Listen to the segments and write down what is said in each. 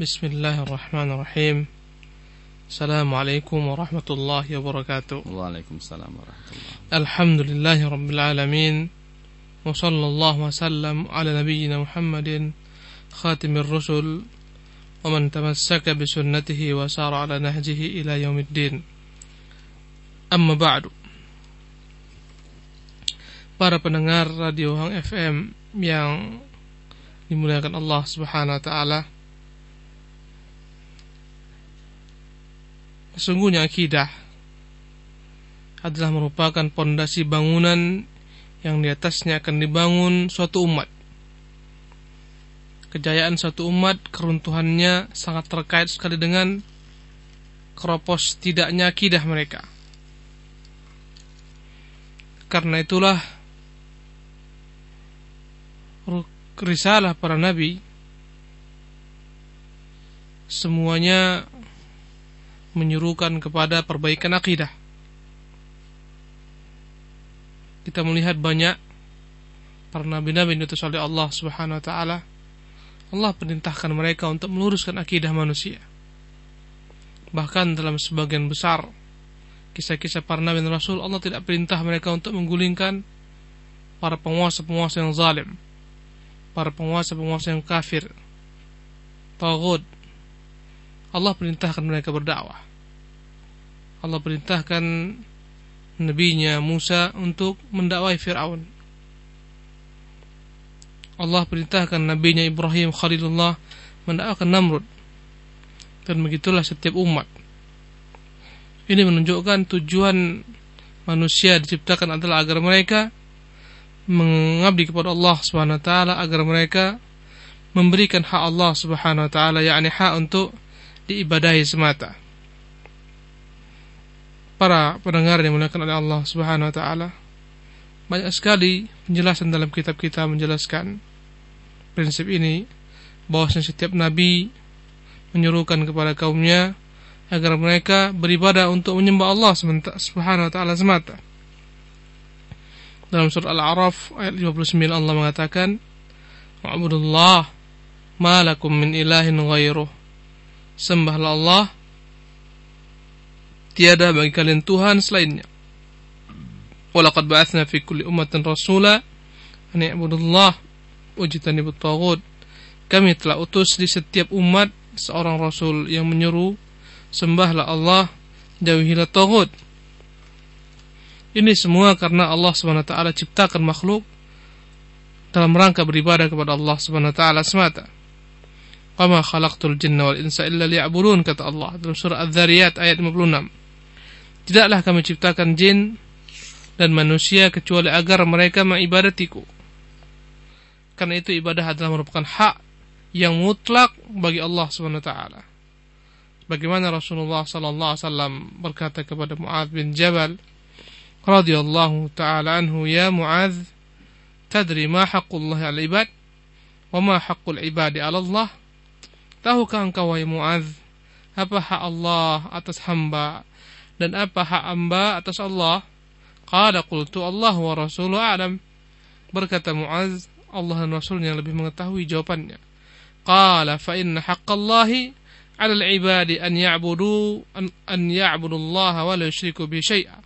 بسم الله الرحمن الرحيم السلام عليكم ورحمة الله وبركاته وعليكم السلام ورحمة الله الحمد لله رب العالمين وصلى الله وسلم على نبينا محمد خاتم الرسل ومن تمسك بسنته وسار على نهجه إلى يوم الدين أما بعد para pendengar Radio Hang FM yang dimuliakan Allah Subhanahu wa taala Sesungguhnya akidah adalah merupakan pondasi bangunan yang di atasnya akan dibangun suatu umat. Kejayaan suatu umat, keruntuhannya sangat terkait sekali dengan keropos tidaknya akidah mereka. Karena itulah risalah para nabi semuanya menyuruhkan kepada perbaikan akidah. Kita melihat banyak para nabi-nabi yang diutus Allah Subhanahu wa taala. Allah perintahkan mereka untuk meluruskan akidah manusia. Bahkan dalam sebagian besar kisah-kisah para nabi dan rasul Allah tidak perintah mereka untuk menggulingkan para penguasa-penguasa yang zalim, para penguasa-penguasa yang kafir, tagut, Allah perintahkan mereka berdakwah. Allah perintahkan nabinya Musa untuk mendakwai Fir'aun. Allah perintahkan nabinya Ibrahim Khalilullah mendakwakan Namrud. Dan begitulah setiap umat. Ini menunjukkan tujuan manusia diciptakan adalah agar mereka mengabdi kepada Allah Subhanahu wa taala agar mereka memberikan hak Allah Subhanahu wa taala yakni hak untuk diibadahi semata. Para pendengar yang dimuliakan oleh Allah Subhanahu wa taala, banyak sekali penjelasan dalam kitab kita menjelaskan prinsip ini bahwasanya setiap nabi menyuruhkan kepada kaumnya agar mereka beribadah untuk menyembah Allah Subhanahu wa taala semata. Dalam surah Al-A'raf ayat 59 Allah mengatakan, "Wa'budullah ma lakum min ilahin ghairuh." sembahlah Allah tiada bagi kalian Tuhan selainnya walaqad ba'athna fi kulli ummatin rasula an ya'budullah wajtanibut taghut kami telah utus di setiap umat seorang rasul yang menyeru sembahlah Allah jauhilah taghut ini semua karena Allah SWT ciptakan makhluk dalam rangka beribadah kepada Allah SWT semata. Wama khalaqtul jinna wal insa illa liya'budun kata Allah dalam surah Az-Zariyat ayat 56. Tidaklah kami ciptakan jin dan manusia kecuali agar mereka mengibadatiku. Karena itu ibadah adalah merupakan hak yang mutlak bagi Allah taala. Bagaimana Rasulullah wasallam berkata kepada Muadz bin Jabal radhiyallahu taala anhu, "Ya Muadz, tadri ma haqqullah 'alal ibad wa ma haqqul ibadi 'ala Allah?" Tahukah engkau wahai Muaz apa hak Allah atas hamba dan apa hak hamba atas Allah? Qala qultu Allah wa rasuluhu a'lam. Berkata Muaz, Allah dan Rasulnya lebih mengetahui jawabannya. Qala fa inna haqqallahi 'ala al-'ibadi an ya'budu an, an ya'budu Allah wa la yusyriku bi syai'a.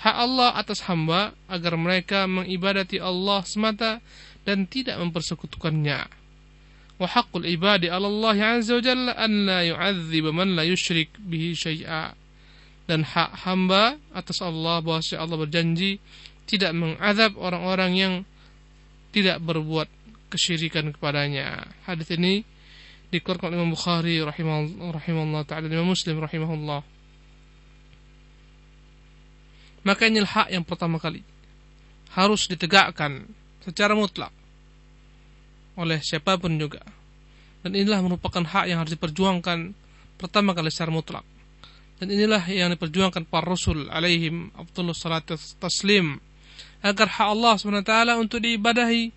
Hak Allah atas hamba agar mereka mengibadati Allah semata dan tidak mempersekutukannya. وحق العباد على الله عز وجل أن لا يعذب من لا يشرك به شيئا dan hak hamba atas Allah bahwa Allah berjanji tidak mengadab orang-orang yang tidak berbuat kesyirikan kepadanya. Hadis ini dikeluarkan oleh Imam Bukhari rahimahullah, taala Imam Muslim rahimahullah. Maka ini hak yang pertama kali harus ditegakkan secara mutlak oleh siapa pun juga. Dan inilah merupakan hak yang harus diperjuangkan pertama kali secara mutlak. Dan inilah yang diperjuangkan para Rasul alaihim Abdullah salat taslim. Agar hak Allah SWT untuk diibadahi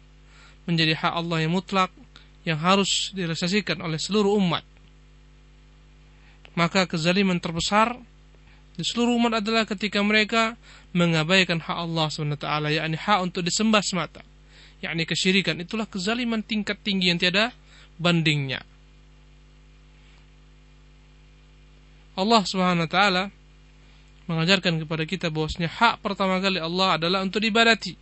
menjadi hak Allah yang mutlak yang harus direalisasikan oleh seluruh umat. Maka kezaliman terbesar di seluruh umat adalah ketika mereka mengabaikan hak Allah SWT, yakni hak untuk disembah semata yakni kesyirikan. Itulah kezaliman tingkat tinggi yang tiada bandingnya Allah Subhanahu wa taala mengajarkan kepada kita bahwasanya hak pertama kali Allah adalah untuk diibadati.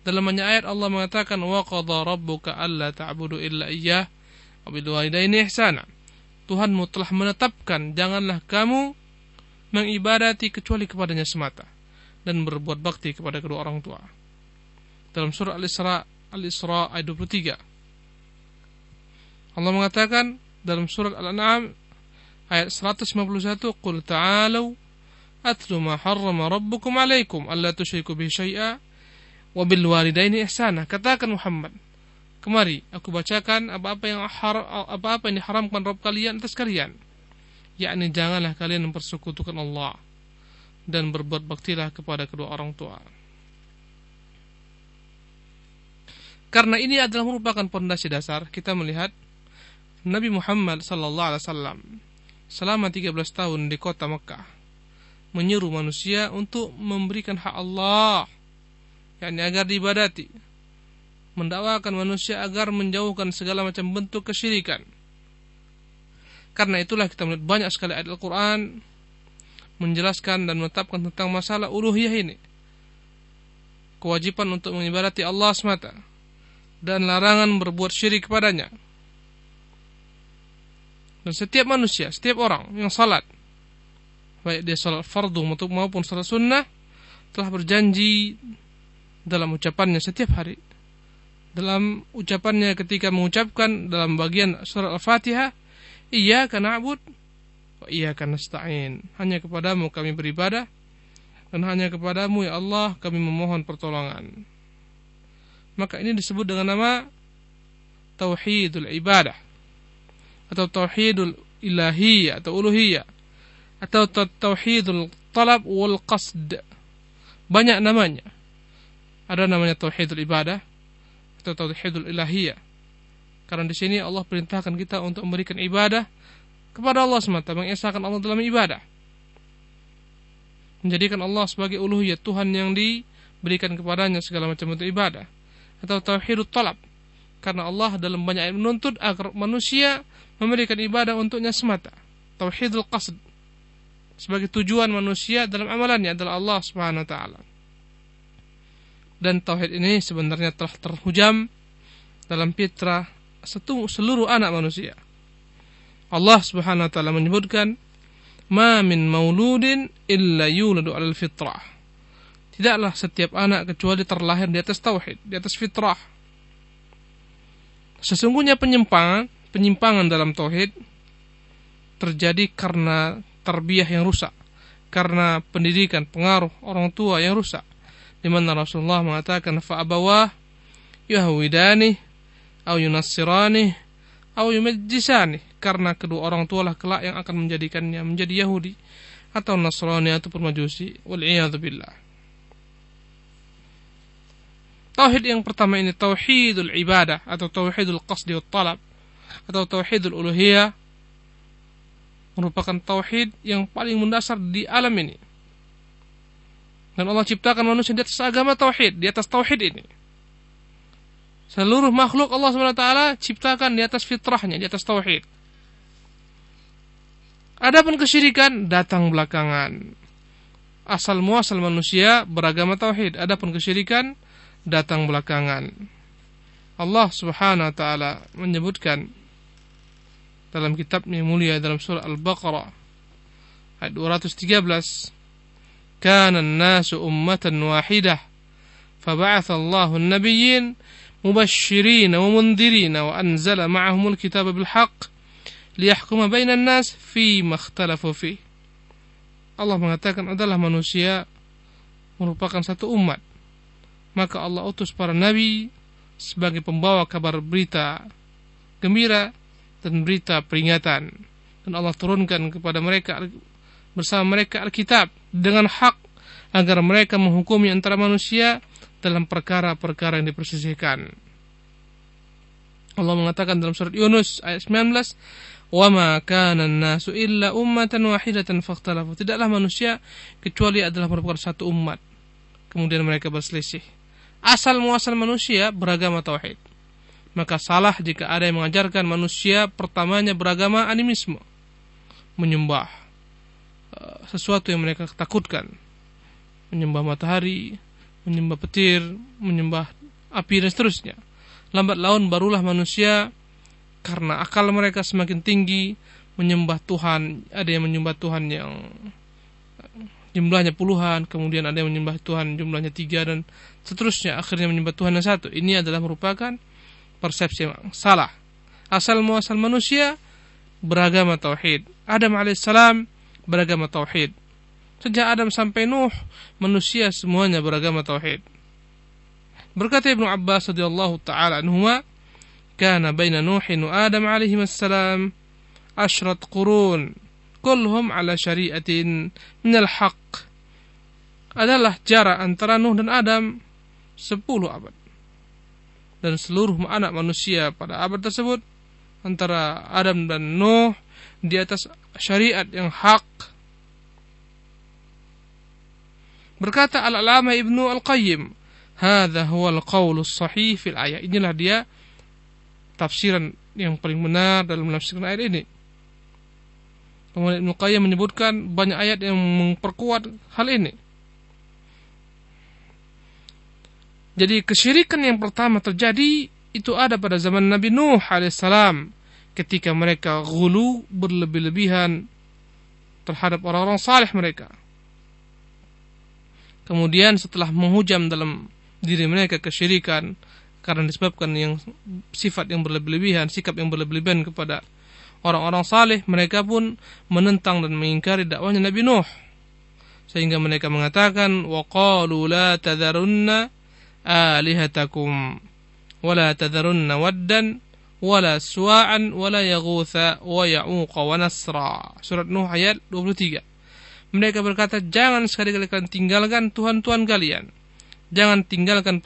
Dalam banyak ayat Allah mengatakan wa qadha rabbuka alla ta'budu illa iyyah wa bil walidaini ihsana. Tuhanmu telah menetapkan janganlah kamu mengibadati kecuali kepadanya semata dan berbuat bakti kepada kedua orang tua. Dalam surah Al-Isra Al-Isra ayat 23. Allah mengatakan dalam surat Al-An'am ayat 151 Qul ta'alu atlu ma harrama rabbukum alaikum alla tusyriku bihi syai'a wa bil walidaini ihsana katakan Muhammad kemari aku bacakan apa-apa yang apa-apa yang diharamkan Rabb kalian atas kalian. Yakni janganlah kalian mempersekutukan Allah dan berbuat baktilah kepada kedua orang tua. Karena ini adalah merupakan pondasi dasar kita melihat Nabi Muhammad sallallahu alaihi wasallam selama 13 tahun di kota Mekah menyeru manusia untuk memberikan hak Allah yakni agar diibadati mendakwakan manusia agar menjauhkan segala macam bentuk kesyirikan. Karena itulah kita melihat banyak sekali ayat Al-Quran menjelaskan dan menetapkan tentang masalah uluhiyah ini. Kewajiban untuk mengibadati Allah semata dan larangan berbuat syirik kepadanya dan setiap manusia, setiap orang yang salat, baik dia salat fardu maupun salat sunnah, telah berjanji dalam ucapannya setiap hari. Dalam ucapannya ketika mengucapkan dalam bagian surat Al-Fatihah, Iya karena abud, iya karena stain. Hanya kepadamu kami beribadah, dan hanya kepadamu ya Allah kami memohon pertolongan. Maka ini disebut dengan nama Tauhidul Ibadah atau tauhidul ilahiyah atau uluhiyah atau tauhidul talab wal qasd. Banyak namanya. Ada namanya tauhidul ibadah atau tauhidul ilahiyah. Karena di sini Allah perintahkan kita untuk memberikan ibadah kepada Allah semata mengesahkan Allah dalam ibadah. Menjadikan Allah sebagai uluhiyah Tuhan yang diberikan kepadanya segala macam bentuk ibadah. Atau tauhidul talab karena Allah dalam banyak ayat menuntut agar manusia memberikan ibadah untuknya semata. Tauhidul qasd sebagai tujuan manusia dalam amalannya adalah Allah Subhanahu wa taala. Dan tauhid ini sebenarnya telah terhujam dalam fitrah seluruh anak manusia. Allah Subhanahu wa taala menyebutkan, "Ma min mauludin illa yuladu 'alal fitrah." Tidaklah setiap anak kecuali terlahir di atas tauhid, di atas fitrah Sesungguhnya penyimpangan, penyimpangan dalam tauhid terjadi karena terbiah yang rusak, karena pendidikan, pengaruh orang tua yang rusak. Di mana Rasulullah mengatakan fa'abawah yahwidani au yunassirani au yumajjisani karena kedua orang tua lah kelak yang akan menjadikannya menjadi Yahudi atau Nasrani ataupun Majusi wal billah. Tauhid yang pertama ini tauhidul ibadah atau tauhidul qasdi wa talab atau tauhidul uluhiyah merupakan tauhid yang paling mendasar di alam ini. Dan Allah ciptakan manusia di atas agama tauhid, di atas tauhid ini. Seluruh makhluk Allah SWT ciptakan di atas fitrahnya, di atas tauhid. Adapun kesyirikan datang belakangan. Asal muasal manusia beragama tauhid. Adapun kesyirikan datang belakangan. Allah Subhanahu wa taala menyebutkan dalam kitabnya mulia dalam surah Al-Baqarah ayat 213 kana an-nasu ummatan wahidah fab'atha Allahu an-nabiyyin mubasysyirin wa mundzirin wa anzala ma'ahum al-kitaba bil haqq liyahkuma bainan nas fi makhtalafu fi Allah mengatakan adalah manusia merupakan satu umat maka Allah utus para nabi sebagai pembawa kabar berita gembira dan berita peringatan dan Allah turunkan kepada mereka bersama mereka Alkitab dengan hak agar mereka menghukumi antara manusia dalam perkara-perkara yang dipersisihkan. Allah mengatakan dalam surat Yunus ayat 19, "Wa kana an-nasu illa ummatan wahidatan fakhtalafu." Tidaklah manusia kecuali adalah merupakan satu umat. Kemudian mereka berselisih asal muasal manusia beragama tauhid. Maka salah jika ada yang mengajarkan manusia pertamanya beragama animisme, menyembah sesuatu yang mereka takutkan. Menyembah matahari, menyembah petir, menyembah api dan seterusnya. Lambat laun barulah manusia karena akal mereka semakin tinggi menyembah Tuhan. Ada yang menyembah Tuhan yang jumlahnya puluhan, kemudian ada yang menyembah Tuhan jumlahnya tiga dan seterusnya akhirnya menyembah Tuhan yang satu. Ini adalah merupakan persepsi yang salah. Asal muasal manusia beragama tauhid. Adam alaihissalam beragama tauhid. Sejak Adam sampai Nuh, manusia semuanya beragama tauhid. Berkata Ibnu Abbas radhiyallahu taala anhuma, "Kana baina Nuhin wa Adam alaihi assalam ashrat qurun, kulluhum ala syari'atin min al-haq." Adalah jarak antara Nuh dan Adam 10 abad. Dan seluruh anak manusia pada abad tersebut antara Adam dan Nuh di atas syariat yang hak. Berkata Al-Alama Ibnu Al-Qayyim, "Hadza huwa al-qaul sahih fil ayat." Inilah dia tafsiran yang paling benar dalam menafsirkan ayat ini. Kemudian Ibnu Qayyim menyebutkan banyak ayat yang memperkuat hal ini. Jadi kesyirikan yang pertama terjadi itu ada pada zaman Nabi Nuh alaihissalam ketika mereka gulu berlebih-lebihan terhadap orang-orang saleh mereka. Kemudian setelah menghujam dalam diri mereka kesyirikan karena disebabkan yang sifat yang berlebih-lebihan, sikap yang berlebih-lebihan kepada orang-orang saleh, mereka pun menentang dan mengingkari dakwahnya Nabi Nuh. Sehingga mereka mengatakan, وَقَالُوا لَا تَذَرُنَّ alihatakum wala tadharunna waddan wala suwa'an wala yaghutha wa ya'uqa wa nasra surat Nuh ayat 23 mereka berkata jangan sekali-kali kalian tinggalkan Tuhan-Tuhan kalian. Jangan tinggalkan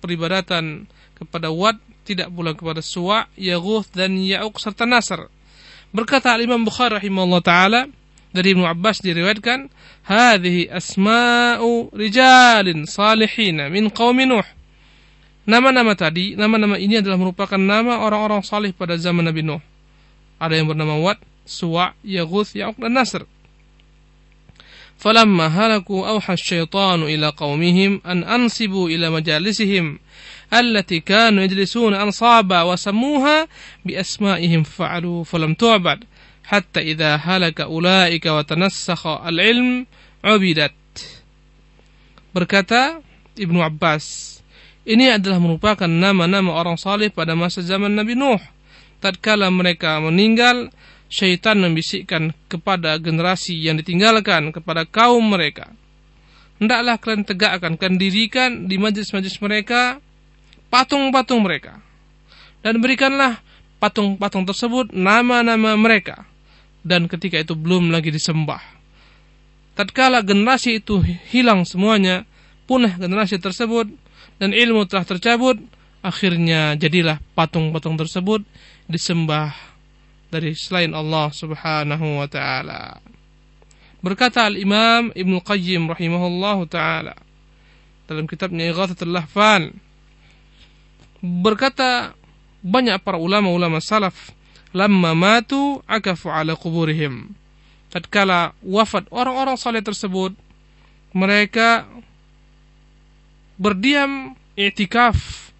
peribadatan kepada Wad tidak pula kepada Suwa' Yaghuth dan Ya'uq serta Nasr. Berkata Imam Bukhari rahimahullah ta'ala dari Ibnu Abbas diriwayatkan, "Hadhihi asma'u rijalin salihin min qaumi Nuh." Nama-nama tadi, nama-nama ini adalah merupakan nama orang-orang salih pada zaman Nabi Nuh. Ada yang bernama Wad, Suwa, Yaghuth, Ya'uq, dan Nasr. فلما هلكوا أوحى الشيطان إلى قومهم أن أنصبوا إلى مجالسهم التي كانوا يجلسون أنصابا وسموها بأسمائهم فعلوا فلم تعبد hatta idza halaka ulaika wa tanassakha al-ilm ubidat. Berkata Ibnu Abbas ini adalah merupakan nama-nama orang saleh pada masa zaman Nabi Nuh. Tatkala mereka meninggal syaitan membisikkan kepada generasi yang ditinggalkan kepada kaum mereka. Hendaklah kalian tegakkan kalian dirikan di majlis-majlis mereka patung-patung mereka. Dan berikanlah patung-patung tersebut nama-nama mereka. Dan ketika itu belum lagi disembah. Tatkala generasi itu hilang semuanya, punah generasi tersebut, dan ilmu telah tercabut, akhirnya jadilah patung-patung tersebut disembah dari selain Allah Subhanahu wa taala. Berkata Al-Imam Ibnu Qayyim rahimahullahu taala dalam kitabnya Ighathatul Lahfan berkata banyak para ulama-ulama salaf lamma matu akafu ala kuburihim tatkala wafat orang-orang saleh tersebut mereka berdiam i'tikaf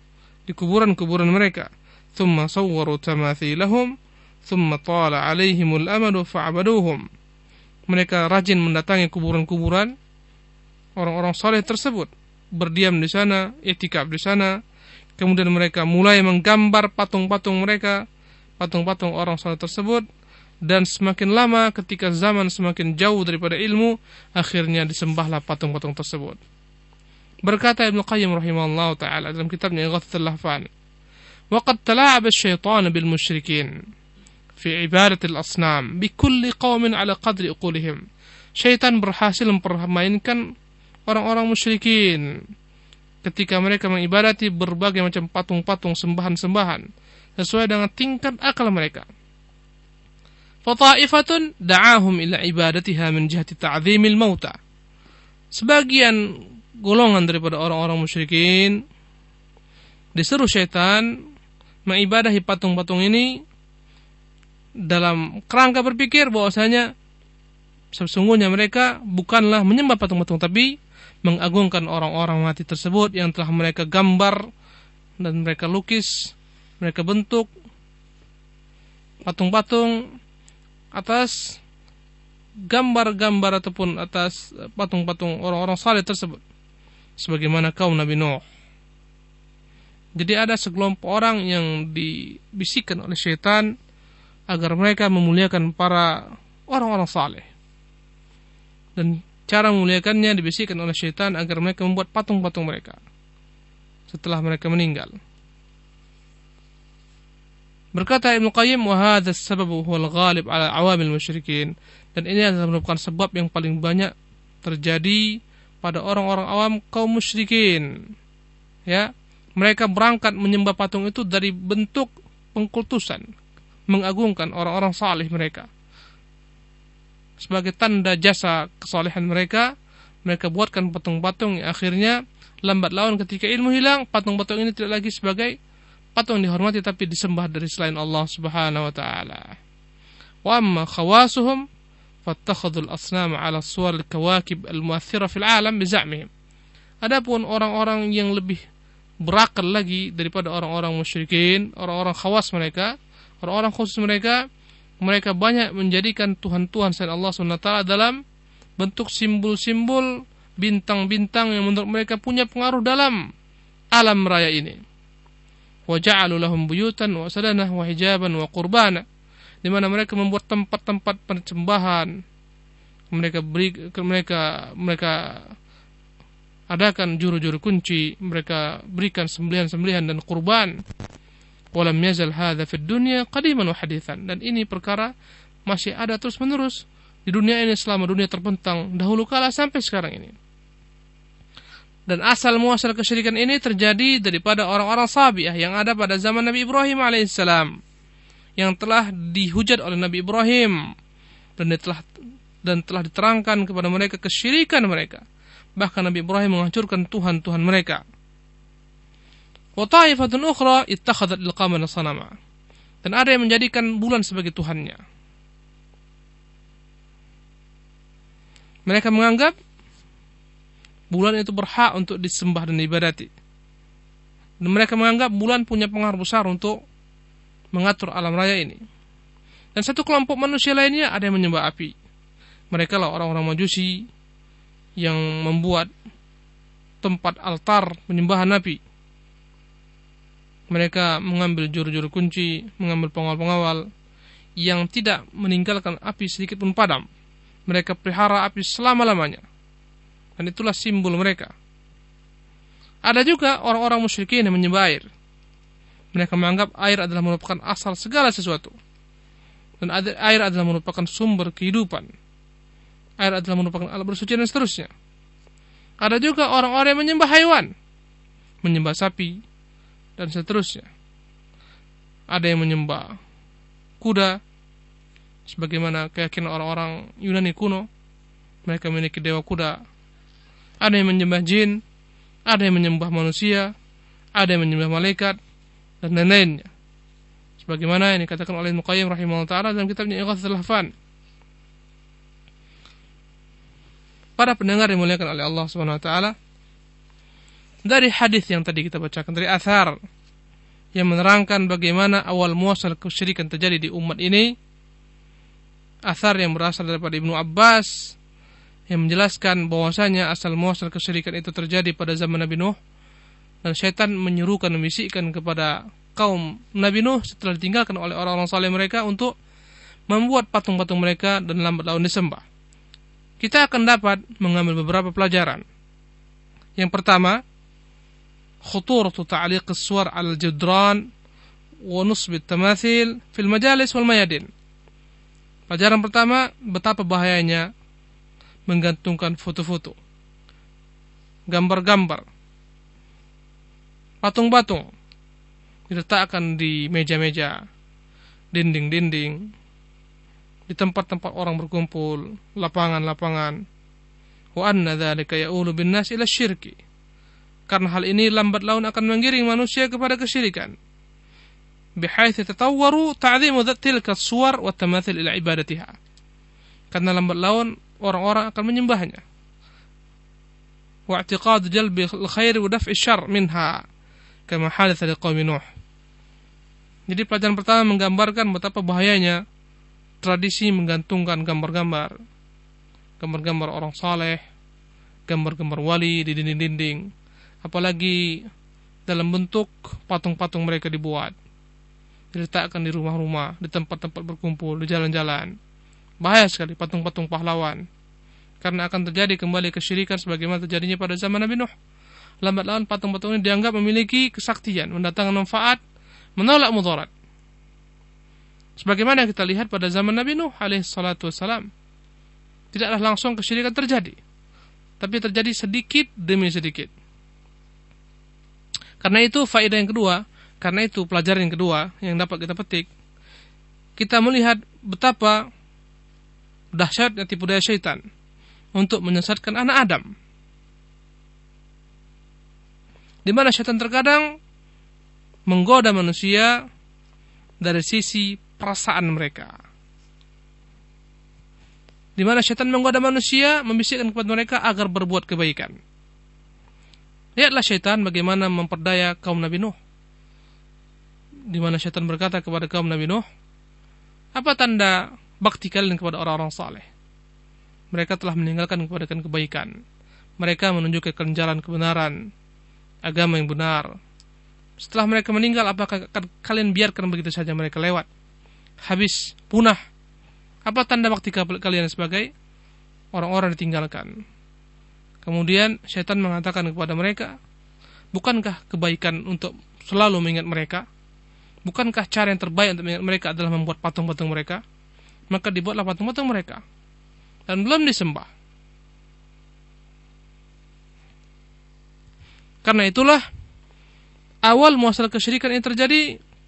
di kuburan-kuburan mereka. Thumma sawwaru tamathilahum thumma tala alaihimul amadu fa'abaduhum. Mereka rajin mendatangi kuburan-kuburan orang-orang saleh tersebut, berdiam di sana, i'tikaf di sana. Kemudian mereka mulai menggambar patung-patung mereka, patung-patung orang saleh tersebut dan semakin lama ketika zaman semakin jauh daripada ilmu, akhirnya disembahlah patung-patung tersebut. Berkata Ibnu Qayyim rahimahullah taala dalam kitabnya Ighathatul Lahfan, "Waqad tala'aba asy-syaitan bil musyrikin fi ibadatil asnam bi kulli qaumin ala qadri uqulihim." Syaitan berhasil mempermainkan orang-orang musyrikin ketika mereka mengibadati berbagai macam patung-patung sembahan-sembahan sesuai dengan tingkat akal mereka. Fata'ifatun da'ahum ila ibadatiha min jihati ta'zimil mauta. Sebagian golongan daripada orang-orang musyrikin disuruh syaitan mengibadahi patung-patung ini dalam kerangka berpikir bahwasanya sesungguhnya mereka bukanlah menyembah patung-patung tapi mengagungkan orang-orang mati tersebut yang telah mereka gambar dan mereka lukis, mereka bentuk patung-patung atas gambar-gambar ataupun atas patung-patung orang-orang saleh tersebut sebagaimana kaum Nabi Nuh. Jadi ada sekelompok orang yang dibisikkan oleh syaitan agar mereka memuliakan para orang-orang saleh. Dan cara memuliakannya dibisikkan oleh syaitan agar mereka membuat patung-patung mereka setelah mereka meninggal. Berkata Ibnu Qayyim, "Wa hadha as-sabab huwa al-ghalib 'ala awamil musyrikin." Dan ini adalah merupakan sebab yang paling banyak terjadi pada orang-orang awam kaum musyrikin. Ya, mereka berangkat menyembah patung itu dari bentuk pengkultusan, mengagungkan orang-orang saleh mereka. Sebagai tanda jasa kesalehan mereka, mereka buatkan patung-patung yang akhirnya lambat laun ketika ilmu hilang, patung-patung ini tidak lagi sebagai patung dihormati tapi disembah dari selain Allah Subhanahu wa taala. Wa amma khawasuhum fattakhadul asnam ala suwar kawakib al-muathira fil alam bizamihim. Adapun orang-orang yang lebih berakal lagi daripada orang-orang musyrikin, orang-orang khawas mereka, orang-orang khusus mereka, mereka banyak menjadikan Tuhan-Tuhan selain Allah SWT dalam bentuk simbol-simbol bintang-bintang yang menurut mereka punya pengaruh dalam alam raya ini. Wa lahum buyutan wa sadanah wa hijaban wa qurbana. Di mana mereka membuat tempat-tempat persembahan mereka beri mereka mereka adakan juru-juru kunci. Mereka berikan sembelihan-sembelihan dan kurban. Walam yazal hadza fid dunya qadiman wa hadithan. Dan ini perkara masih ada terus menerus di dunia ini selama dunia terbentang dahulu kala sampai sekarang ini dan asal muasal kesyirikan ini terjadi daripada orang-orang Sabiah yang ada pada zaman Nabi Ibrahim alaihissalam yang telah dihujat oleh Nabi Ibrahim dan telah dan telah diterangkan kepada mereka kesyirikan mereka. Bahkan Nabi Ibrahim menghancurkan tuhan-tuhan mereka. Wa ta'ifatun ukhra ittakhadat al-qamar sanama. Dan ada yang menjadikan bulan sebagai tuhannya. Mereka menganggap bulan itu berhak untuk disembah dan diibadati. Dan mereka menganggap bulan punya pengaruh besar untuk mengatur alam raya ini. Dan satu kelompok manusia lainnya ada yang menyembah api. Mereka lah orang-orang majusi yang membuat tempat altar penyembahan api. Mereka mengambil juru-juru kunci, mengambil pengawal-pengawal yang tidak meninggalkan api sedikit pun padam. Mereka pelihara api selama-lamanya. Dan itulah simbol mereka. Ada juga orang-orang musyrikin yang menyembah air. Mereka menganggap air adalah merupakan asal segala sesuatu. Dan air adalah merupakan sumber kehidupan. Air adalah merupakan alat bersuci dan seterusnya. Ada juga orang-orang yang menyembah hewan. Menyembah sapi. Dan seterusnya. Ada yang menyembah kuda. Sebagaimana keyakinan orang-orang Yunani kuno. Mereka memiliki dewa kuda. Ada yang menyembah jin. Ada yang menyembah manusia. Ada yang menyembah malaikat dan lain-lainnya. Sebagaimana yang dikatakan oleh Muqayyim rahimahullah taala dalam kitabnya Ighatsatul Lahfan. Para pendengar dimuliakan oleh Allah Subhanahu wa taala, dari hadis yang tadi kita bacakan dari athar yang menerangkan bagaimana awal muasal kesyirikan terjadi di umat ini, athar yang berasal daripada Ibnu Abbas yang menjelaskan bahwasanya asal muasal kesyirikan itu terjadi pada zaman Nabi Nuh dan syaitan menyuruhkan membisikkan kepada kaum Nabi Nuh setelah ditinggalkan oleh orang-orang saleh mereka untuk membuat patung-patung mereka dan lambat laun disembah. Kita akan dapat mengambil beberapa pelajaran. Yang pertama, khuturatu ta'liq as-suwar 'ala al-judran wa nusb at-tamathil fil majalis wal mayadin. Pelajaran pertama, betapa bahayanya menggantungkan foto-foto, gambar-gambar patung-patung diletakkan di meja-meja, dinding-dinding, di tempat-tempat orang berkumpul, lapangan-lapangan. Wa anna dzalika ya'ulu bin nas ila syirki. Karena hal ini lambat laun akan menggiring manusia kepada kesyirikan. Bihaitsu tatawwaru ta'dhimu tilka suwar wa tamathil ila ibadatiha. Karena lambat laun orang-orang akan menyembahnya. Wa'tiqad jalbi al-khair wa daf'i syarr minha kama hadatha liqaumi Nuh. Jadi pelajaran pertama menggambarkan betapa bahayanya tradisi menggantungkan gambar-gambar. Gambar-gambar orang saleh, gambar-gambar wali di dinding-dinding. Apalagi dalam bentuk patung-patung mereka dibuat. Diletakkan di rumah-rumah, di tempat-tempat berkumpul, di jalan-jalan. Bahaya sekali patung-patung pahlawan. Karena akan terjadi kembali kesyirikan sebagaimana terjadinya pada zaman Nabi Nuh. Lambat laun patung-patung ini dianggap memiliki kesaktian, mendatangkan manfaat, menolak mudarat. Sebagaimana kita lihat pada zaman Nabi Nuh alaihi salatu wassalam. Tidaklah langsung kesyirikan terjadi. Tapi terjadi sedikit demi sedikit. Karena itu faedah yang kedua, karena itu pelajaran yang kedua yang dapat kita petik. Kita melihat betapa dahsyatnya tipu daya syaitan untuk menyesatkan anak Adam. Di mana syaitan terkadang menggoda manusia dari sisi perasaan mereka. Di mana syaitan menggoda manusia membisikkan kepada mereka agar berbuat kebaikan. Lihatlah syaitan bagaimana memperdaya kaum Nabi Nuh. Di mana syaitan berkata kepada kaum Nabi Nuh, apa tanda bakti kalian kepada orang-orang saleh? Mereka telah meninggalkan kepada kebaikan. Mereka menunjukkan jalan kebenaran, agama yang benar. Setelah mereka meninggal, apakah kalian biarkan begitu saja mereka lewat? Habis, punah. Apa tanda bakti kalian sebagai orang-orang ditinggalkan? Kemudian syaitan mengatakan kepada mereka, bukankah kebaikan untuk selalu mengingat mereka? Bukankah cara yang terbaik untuk mengingat mereka adalah membuat patung-patung mereka? Maka dibuatlah patung-patung mereka. Dan belum disembah. Karena itulah awal muasal kesyirikan ini terjadi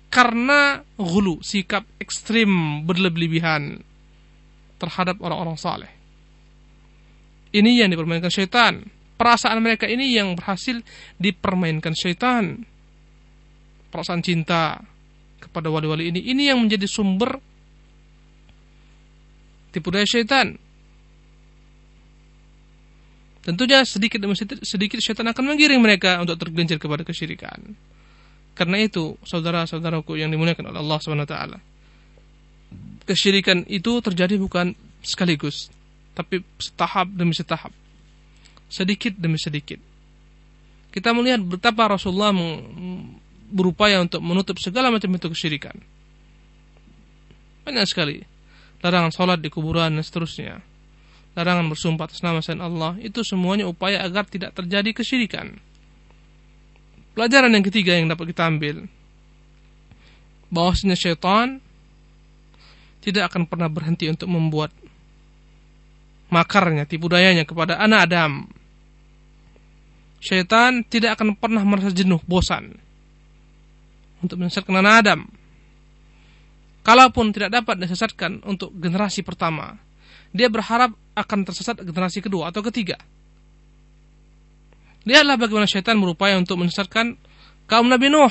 karena gulu, sikap ekstrim berlebihan terhadap orang-orang saleh. Ini yang dipermainkan syaitan. Perasaan mereka ini yang berhasil dipermainkan syaitan. Perasaan cinta kepada wali-wali ini. Ini yang menjadi sumber tipu daya syaitan. Tentunya sedikit demi sedikit syaitan akan menggiring mereka untuk tergelincir kepada kesyirikan. Karena itu, saudara-saudaraku yang dimuliakan oleh Allah taala. Kesyirikan itu terjadi bukan sekaligus, tapi setahap demi setahap. Sedikit demi sedikit. Kita melihat betapa Rasulullah berupaya untuk menutup segala macam bentuk kesyirikan. Banyak sekali. Larangan sholat di kuburan dan seterusnya. Larangan bersumpah atas nama selain Allah. Itu semuanya upaya agar tidak terjadi kesyirikan. Pelajaran yang ketiga yang dapat kita ambil. Bahwasanya syaitan tidak akan pernah berhenti untuk membuat makarnya, tipu dayanya kepada anak Adam. Syaitan tidak akan pernah merasa jenuh, bosan untuk menyesatkan anak Adam. Kalaupun tidak dapat disesatkan untuk generasi pertama, dia berharap akan tersesat generasi kedua atau ketiga. Lihatlah bagaimana syaitan berupaya untuk menyesatkan kaum Nabi Nuh.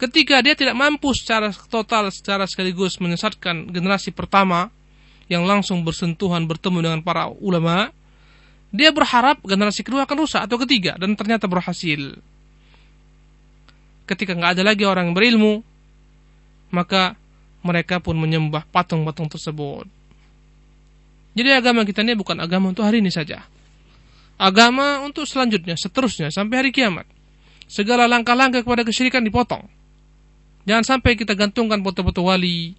Ketika dia tidak mampu secara total, secara sekaligus menyesatkan generasi pertama, yang langsung bersentuhan bertemu dengan para ulama, dia berharap generasi kedua akan rusak atau ketiga dan ternyata berhasil. Ketika nggak ada lagi orang yang berilmu, maka mereka pun menyembah patung-patung tersebut. Jadi agama kita ini bukan agama untuk hari ini saja. Agama untuk selanjutnya, seterusnya, sampai hari kiamat. Segala langkah-langkah kepada kesyirikan dipotong. Jangan sampai kita gantungkan foto-foto wali,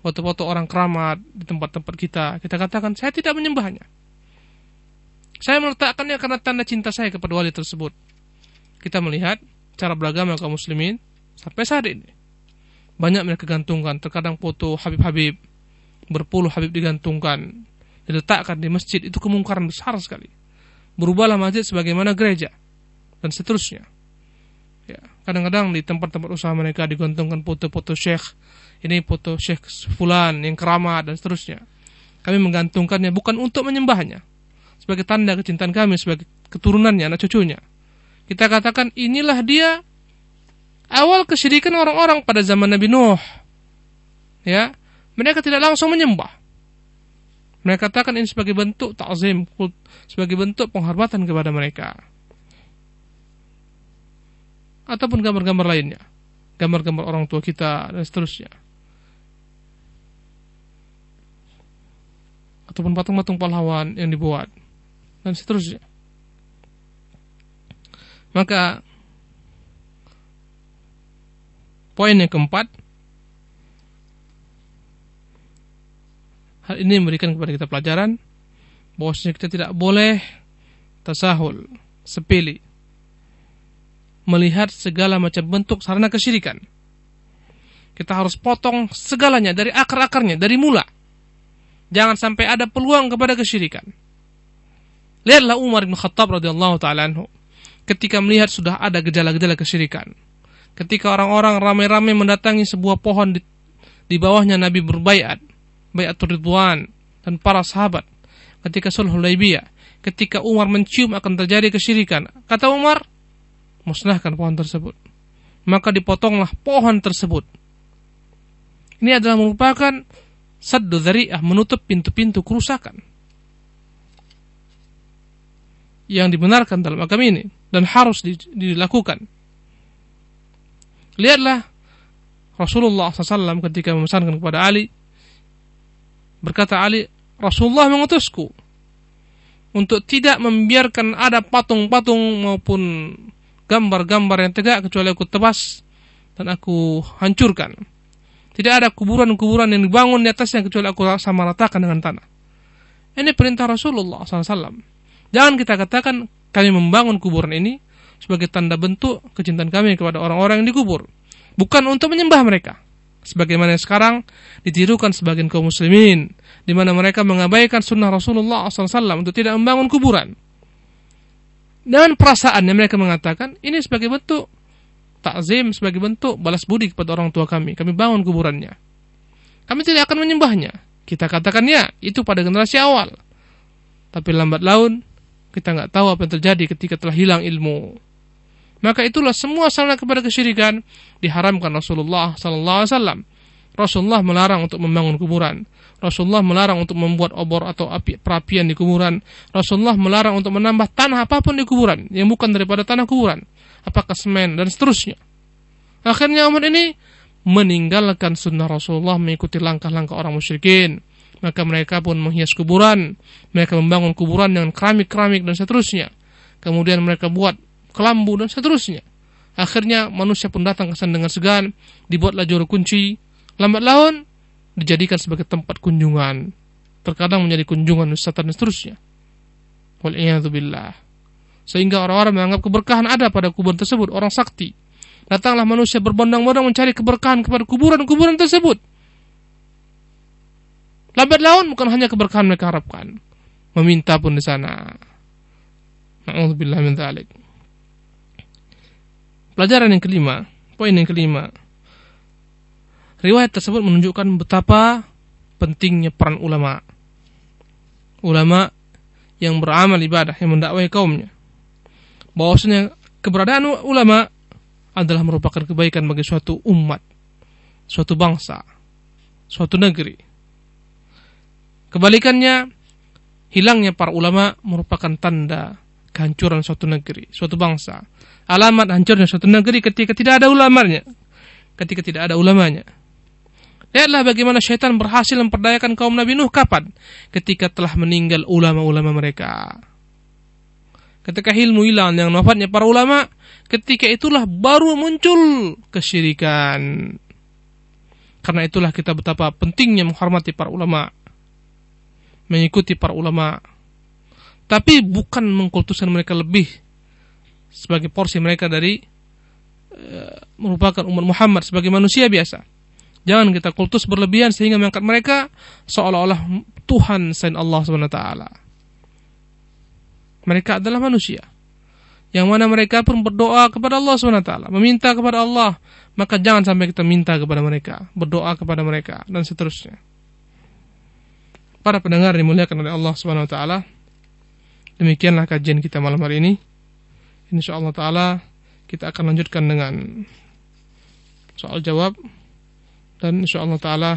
foto-foto orang keramat di tempat-tempat kita, kita katakan saya tidak menyembahnya. Saya meletakkannya karena tanda cinta saya kepada wali tersebut. Kita melihat cara beragama kaum muslimin sampai saat ini. Banyak mereka gantungkan, terkadang foto Habib-Habib, berpuluh Habib digantungkan, diletakkan di masjid, itu kemungkaran besar sekali. Berubahlah masjid sebagaimana gereja, dan seterusnya. Ya, kadang-kadang di tempat-tempat usaha mereka digantungkan foto-foto syekh ini foto Syekh Fulan yang keramat dan seterusnya. Kami menggantungkannya bukan untuk menyembahnya. Sebagai tanda kecintaan kami sebagai keturunannya, anak cucunya. Kita katakan inilah dia awal kesyirikan orang-orang pada zaman Nabi Nuh. Ya, mereka tidak langsung menyembah. Mereka katakan ini sebagai bentuk ta'zim, sebagai bentuk penghormatan kepada mereka. Ataupun gambar-gambar lainnya. Gambar-gambar orang tua kita dan seterusnya. Ataupun patung-patung pahlawan yang dibuat dan seterusnya. Maka poin yang keempat Hal ini memberikan kepada kita pelajaran bahwasanya kita tidak boleh tasahul, sepele melihat segala macam bentuk sarana kesyirikan. Kita harus potong segalanya dari akar-akarnya, dari mula. Jangan sampai ada peluang kepada kesyirikan. Lihatlah Umar bin Khattab radhiyallahu taala ketika melihat sudah ada gejala-gejala kesyirikan. Ketika orang-orang ramai-ramai mendatangi sebuah pohon di, di bawahnya Nabi berbaiat, Bayatul Ridwan dan para sahabat ketika sulh Hudaybiyah ketika Umar mencium akan terjadi kesyirikan kata Umar musnahkan pohon tersebut. Maka dipotonglah pohon tersebut. Ini adalah merupakan saddu dzari'ah menutup pintu-pintu kerusakan yang dibenarkan dalam agama ini dan harus dilakukan lihatlah Rasulullah SAW ketika memesankan kepada Ali Berkata Ali, Rasulullah mengutusku untuk tidak membiarkan ada patung-patung maupun gambar-gambar yang tegak kecuali aku tebas dan aku hancurkan. Tidak ada kuburan-kuburan yang dibangun di atasnya kecuali aku sama ratakan dengan tanah. Ini perintah Rasulullah SAW. Jangan kita katakan kami membangun kuburan ini sebagai tanda bentuk kecintaan kami kepada orang-orang yang dikubur. Bukan untuk menyembah mereka. Sebagaimana sekarang ditirukan sebagian kaum muslimin di mana mereka mengabaikan sunnah Rasulullah SAW untuk tidak membangun kuburan. Dengan perasaannya mereka mengatakan ini sebagai bentuk takzim sebagai bentuk balas budi kepada orang tua kami. Kami bangun kuburannya. Kami tidak akan menyembahnya. Kita katakan ya itu pada generasi awal. Tapi lambat laun kita nggak tahu apa yang terjadi ketika telah hilang ilmu maka itulah semua salah kepada kesyirikan diharamkan Rasulullah sallallahu alaihi wasallam. Rasulullah melarang untuk membangun kuburan. Rasulullah melarang untuk membuat obor atau api perapian di kuburan. Rasulullah melarang untuk menambah tanah apa pun di kuburan yang bukan daripada tanah kuburan. Apakah semen dan seterusnya. Akhirnya umat ini meninggalkan sunnah Rasulullah mengikuti langkah-langkah orang musyrikin. Maka mereka pun menghias kuburan. Mereka membangun kuburan dengan keramik-keramik dan seterusnya. Kemudian mereka buat kelambu dan seterusnya. Akhirnya manusia pun datang ke sana dengan segan, dibuatlah juru kunci, lambat laun dijadikan sebagai tempat kunjungan. Terkadang menjadi kunjungan wisata dan seterusnya. Wal'iyadzubillah. Sehingga orang-orang menganggap keberkahan ada pada kuburan tersebut, orang sakti. Datanglah manusia berbondong-bondong mencari keberkahan kepada kuburan-kuburan tersebut. Lambat laun bukan hanya keberkahan mereka harapkan. Meminta pun di sana. Na'udzubillah min dzalik. Pelajaran yang kelima, poin yang kelima. Riwayat tersebut menunjukkan betapa pentingnya peran ulama. Ulama yang beramal ibadah, yang mendakwai kaumnya. Bahwasanya keberadaan ulama adalah merupakan kebaikan bagi suatu umat, suatu bangsa, suatu negeri. Kebalikannya, hilangnya para ulama merupakan tanda kehancuran suatu negeri, suatu bangsa alamat hancurnya suatu negeri ketika tidak ada ulamanya. Ketika tidak ada ulamanya. Lihatlah bagaimana syaitan berhasil memperdayakan kaum Nabi Nuh kapan? Ketika telah meninggal ulama-ulama mereka. Ketika ilmu hilang yang wafatnya para ulama, ketika itulah baru muncul kesyirikan. Karena itulah kita betapa pentingnya menghormati para ulama. Mengikuti para ulama. Tapi bukan mengkultuskan mereka lebih sebagai porsi mereka dari uh, merupakan umat Muhammad sebagai manusia biasa. Jangan kita kultus berlebihan sehingga mengangkat mereka seolah-olah Tuhan selain Allah Subhanahu taala. Mereka adalah manusia. Yang mana mereka pun berdoa kepada Allah Subhanahu taala, meminta kepada Allah, maka jangan sampai kita minta kepada mereka, berdoa kepada mereka dan seterusnya. Para pendengar dimuliakan oleh Allah Subhanahu wa taala. Demikianlah kajian kita malam hari ini insyaallah taala kita akan lanjutkan dengan soal jawab dan insyaallah taala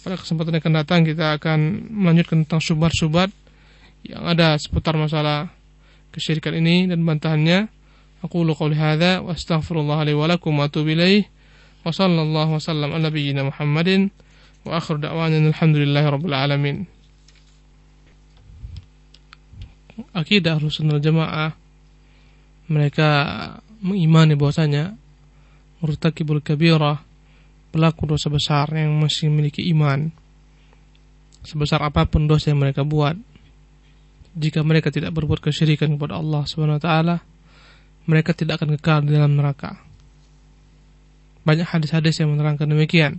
pada kesempatan yang akan datang kita akan melanjutkan tentang subat-subat yang ada seputar masalah kesyirikan ini dan bantahannya. Aku qouli hadza wa astaghfirullah li wa lakum wa atubu ilaih. Wa sallallahu wasallam ala nabiyyina Muhammadin wa akhir da'wana alhamdulillahi rabbil alamin. Akidah Rasulullah Jamaah mereka mengimani bahwasanya murtakibul kabirah pelaku dosa besar yang masih memiliki iman. Sebesar apa pun dosa yang mereka buat jika mereka tidak berbuat kesyirikan kepada Allah Subhanahu wa taala mereka tidak akan kekal di dalam neraka. Banyak hadis-hadis yang menerangkan demikian.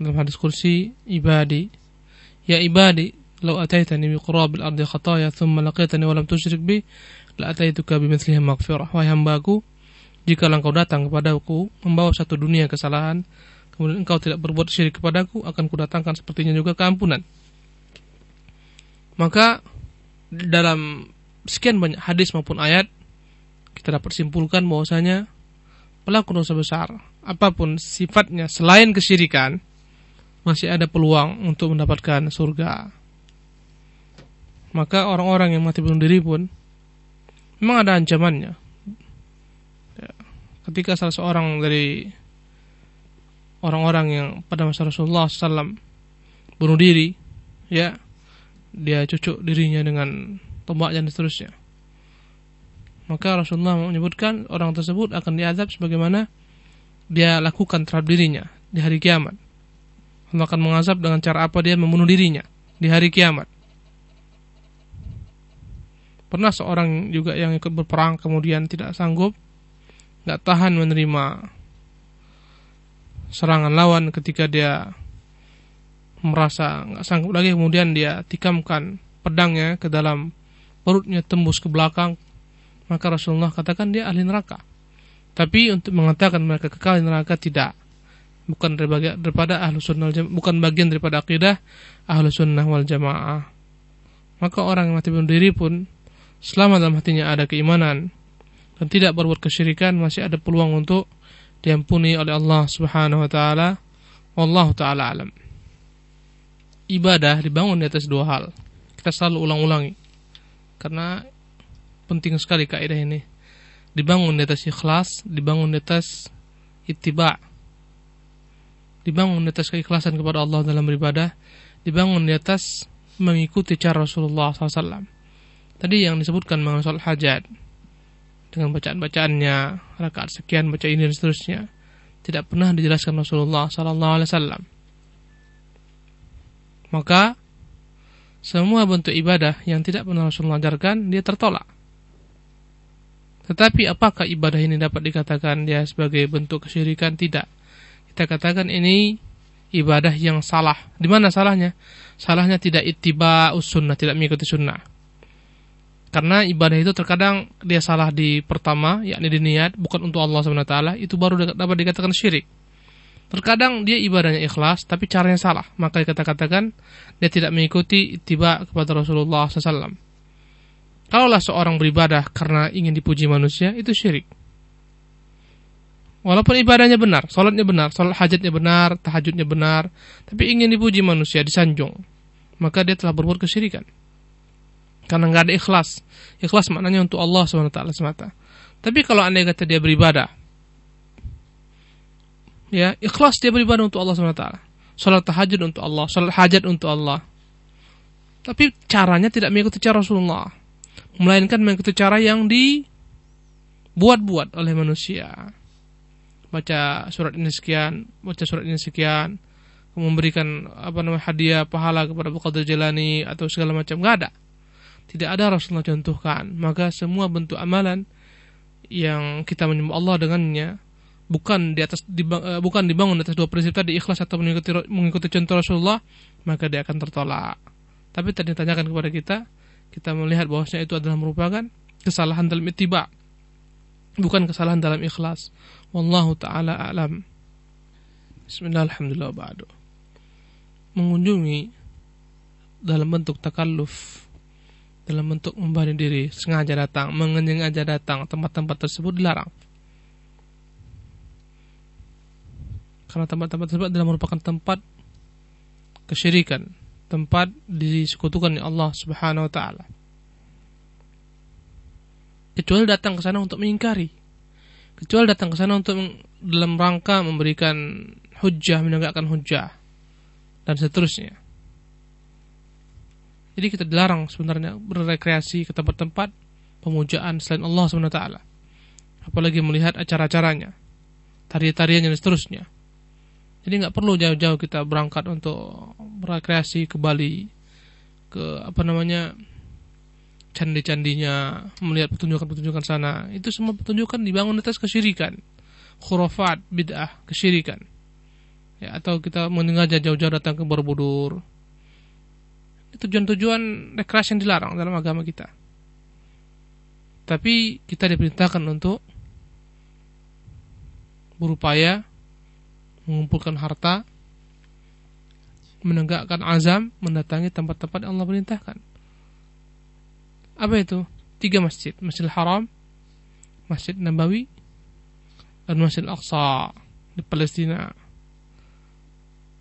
Dalam hadis kursi ibadi. Ya ibadi law ataitani bi qurabil ardi khataya thumma laqitani wa lam tusyrik bi la ataituka bimithliha maghfirah wahai hambaku jika engkau datang kepadaku membawa satu dunia kesalahan, kemudian engkau tidak berbuat syirik kepadaku, akan kudatangkan sepertinya juga keampunan. Maka dalam sekian banyak hadis maupun ayat kita dapat simpulkan bahwasanya pelaku dosa besar apa pun sifatnya selain kesyirikan masih ada peluang untuk mendapatkan surga. Maka orang-orang yang mati bunuh diri pun memang ada ancamannya ketika salah seorang dari orang-orang yang pada masa Rasulullah SAW bunuh diri, ya, dia cucuk dirinya dengan tombak dan seterusnya. Maka Rasulullah menyebutkan orang tersebut akan diazab sebagaimana dia lakukan terhadap dirinya di hari kiamat. Allah akan mengazab dengan cara apa dia membunuh dirinya di hari kiamat. Pernah seorang juga yang ikut berperang kemudian tidak sanggup nggak tahan menerima serangan lawan ketika dia merasa nggak sanggup lagi kemudian dia tikamkan pedangnya ke dalam perutnya tembus ke belakang. Maka Rasulullah katakan dia ahli neraka. Tapi untuk mengatakan mereka kekal neraka tidak. Bukan daripada ahlu sunnah bukan bagian daripada akidah ahlu sunnah wal jamaah. Maka orang yang mati bunuh diri pun selama dalam hatinya ada keimanan dan tidak berbuat kesyirikan masih ada peluang untuk diampuni oleh Allah Subhanahu wa taala. Wallahu taala alam. Ibadah dibangun di atas dua hal. Kita selalu ulang-ulangi. Karena penting sekali kaidah ini. Dibangun di atas ikhlas, dibangun di atas ittiba. Dibangun di atas keikhlasan kepada Allah dalam beribadah, dibangun di atas mengikuti cara Rasulullah SAW. Tadi yang disebutkan mengenai sholat hajat, dengan bacaan-bacaannya, rakaat sekian baca ini dan seterusnya. Tidak pernah dijelaskan Rasulullah sallallahu alaihi wasallam. Maka semua bentuk ibadah yang tidak pernah Rasulullah ajarkan dia tertolak. Tetapi apakah ibadah ini dapat dikatakan dia sebagai bentuk kesyirikan? Tidak. Kita katakan ini ibadah yang salah. Di mana salahnya? Salahnya tidak ittiba sunnah, tidak mengikuti sunnah. Karena ibadah itu terkadang dia salah di pertama, yakni di niat, bukan untuk Allah SWT, itu baru dapat dikatakan syirik. Terkadang dia ibadahnya ikhlas, tapi caranya salah. Maka kita katakan dia tidak mengikuti tiba kepada Rasulullah SAW. Kalaulah seorang beribadah karena ingin dipuji manusia, itu syirik. Walaupun ibadahnya benar, sholatnya benar, sholat hajatnya benar, tahajudnya benar, tapi ingin dipuji manusia, disanjung, maka dia telah berbuat kesyirikan karena nggak ada ikhlas. Ikhlas maknanya untuk Allah swt semata. Tapi kalau anda kata dia beribadah, ya ikhlas dia beribadah untuk Allah swt. Salat tahajud untuk Allah, salat hajat untuk Allah. Tapi caranya tidak mengikuti cara Rasulullah, melainkan mengikuti cara yang dibuat-buat oleh manusia. Baca surat ini sekian, baca surat ini sekian, memberikan apa namanya hadiah pahala kepada Qadir Jalani atau segala macam nggak ada tidak ada Rasulullah contohkan. Maka semua bentuk amalan yang kita menyembah Allah dengannya bukan di atas eh, bukan dibangun di atas dua prinsip tadi ikhlas atau mengikuti mengikuti contoh Rasulullah maka dia akan tertolak. Tapi tadi ditanyakan kepada kita, kita melihat bahwasanya itu adalah merupakan kesalahan dalam ittiba, bukan kesalahan dalam ikhlas. Wallahu taala alam. Bismillahirrahmanirrahim. Mengunjungi dalam bentuk takalluf dalam bentuk membani diri sengaja datang, mengenyengaja datang tempat-tempat tersebut dilarang. Karena tempat-tempat tersebut adalah merupakan tempat kesyirikan, tempat disekutukan oleh Allah Subhanahu wa taala. Kecuali datang ke sana untuk mengingkari. Kecuali datang ke sana untuk dalam rangka memberikan hujah, menegakkan hujah dan seterusnya. Jadi kita dilarang sebenarnya berrekreasi ke tempat-tempat pemujaan selain Allah SWT. Apalagi melihat acara-acaranya, tarian-tariannya dan seterusnya. Jadi nggak perlu jauh-jauh kita berangkat untuk berrekreasi ke Bali, ke apa namanya candi-candinya, melihat pertunjukan-pertunjukan sana. Itu semua pertunjukan dibangun atas kesyirikan, khurafat, bid'ah, kesyirikan. Ya, atau kita mendengar jauh-jauh datang ke Borobudur. Tujuan-tujuan rekreasi yang dilarang dalam agama kita. Tapi kita diperintahkan untuk berupaya mengumpulkan harta, menegakkan azam, mendatangi tempat-tempat yang Allah perintahkan. Apa itu? Tiga masjid, Masjidil Haram, Masjid Nabawi, dan Masjid Al-Aqsa di Palestina.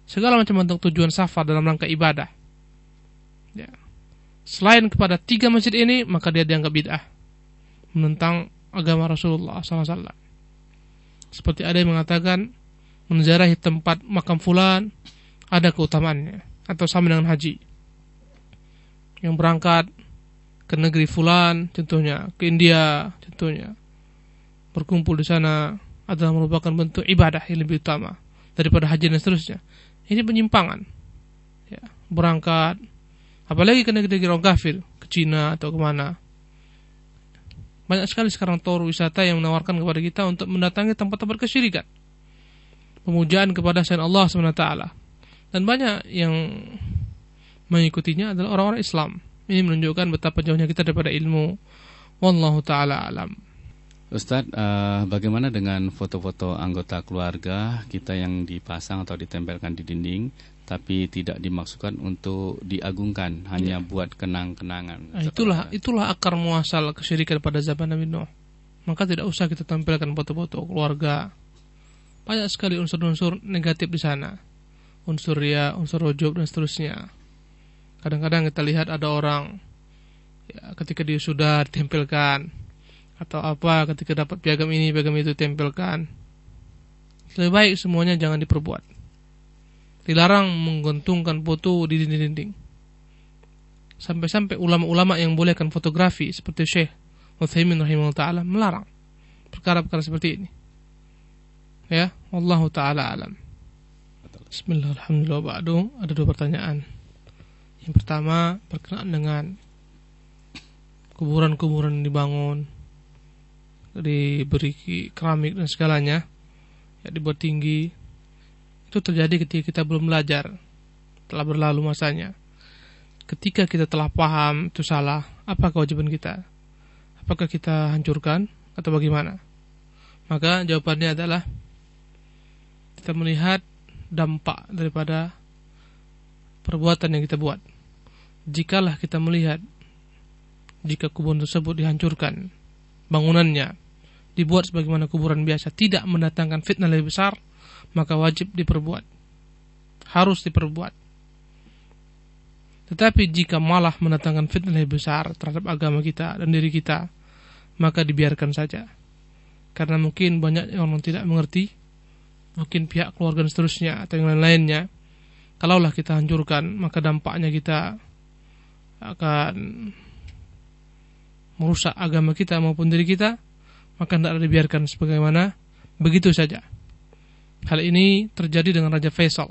Segala macam bentuk tujuan safar dalam rangka ibadah. Selain kepada tiga masjid ini, maka dia dianggap bid'ah menentang agama Rasulullah SAW. Seperti ada yang mengatakan menziarahi tempat makam fulan ada keutamaannya atau sama dengan haji. Yang berangkat ke negeri fulan contohnya, ke India contohnya. Berkumpul di sana adalah merupakan bentuk ibadah yang lebih utama daripada haji dan seterusnya. Ini penyimpangan. Ya, berangkat apalagi ke negeri-negeri orang kafir, ke Cina atau ke mana banyak sekali sekarang tour wisata yang menawarkan kepada kita untuk mendatangi tempat-tempat kesyirikan. Pemujaan kepada selain Allah SWT. Dan banyak yang mengikutinya adalah orang-orang Islam. Ini menunjukkan betapa jauhnya kita daripada ilmu. Wallahu ta'ala alam. Ustadz, uh, bagaimana dengan foto-foto anggota keluarga kita yang dipasang atau ditempelkan di dinding, tapi tidak dimaksudkan untuk diagungkan, hanya ya. buat kenang-kenangan? Nah, itulah itulah akar muasal kesyirikan pada zaman Nabi Nuh. Maka tidak usah kita tampilkan foto-foto keluarga. Banyak sekali unsur-unsur negatif di sana. Unsur ya, unsur rojok dan seterusnya. Kadang-kadang kita lihat ada orang ya, ketika dia sudah ditempelkan atau apa ketika dapat piagam ini piagam itu tempelkan lebih baik semuanya jangan diperbuat dilarang menggantungkan foto di dinding-dinding. Sampai-sampai ulama-ulama yang bolehkan fotografi seperti Syekh Utsaimin rahimahullah taala melarang perkara-perkara seperti ini. Ya wallahu taala alam. Bismillahirrahmanirrahim. Ada dua pertanyaan. Yang pertama berkenaan dengan kuburan-kuburan dibangun diberi keramik dan segalanya ya dibuat tinggi itu terjadi ketika kita belum belajar telah berlalu masanya. Ketika kita telah paham itu salah apa kewajiban kita? Apakah kita hancurkan atau bagaimana? Maka jawabannya adalah kita melihat dampak daripada perbuatan yang kita buat. Jikalah kita melihat jika kubur tersebut dihancurkan bangunannya dibuat sebagaimana kuburan biasa tidak mendatangkan fitnah lebih besar, maka wajib diperbuat. Harus diperbuat. Tetapi jika malah mendatangkan fitnah lebih besar terhadap agama kita dan diri kita, maka dibiarkan saja. Karena mungkin banyak orang tidak mengerti, mungkin pihak keluarga dan seterusnya atau yang lain-lainnya. Kalaulah kita hancurkan, maka dampaknya kita akan merusak agama kita maupun diri kita maka tidak dibiarkan sebagaimana begitu saja. Hal ini terjadi dengan Raja Faisal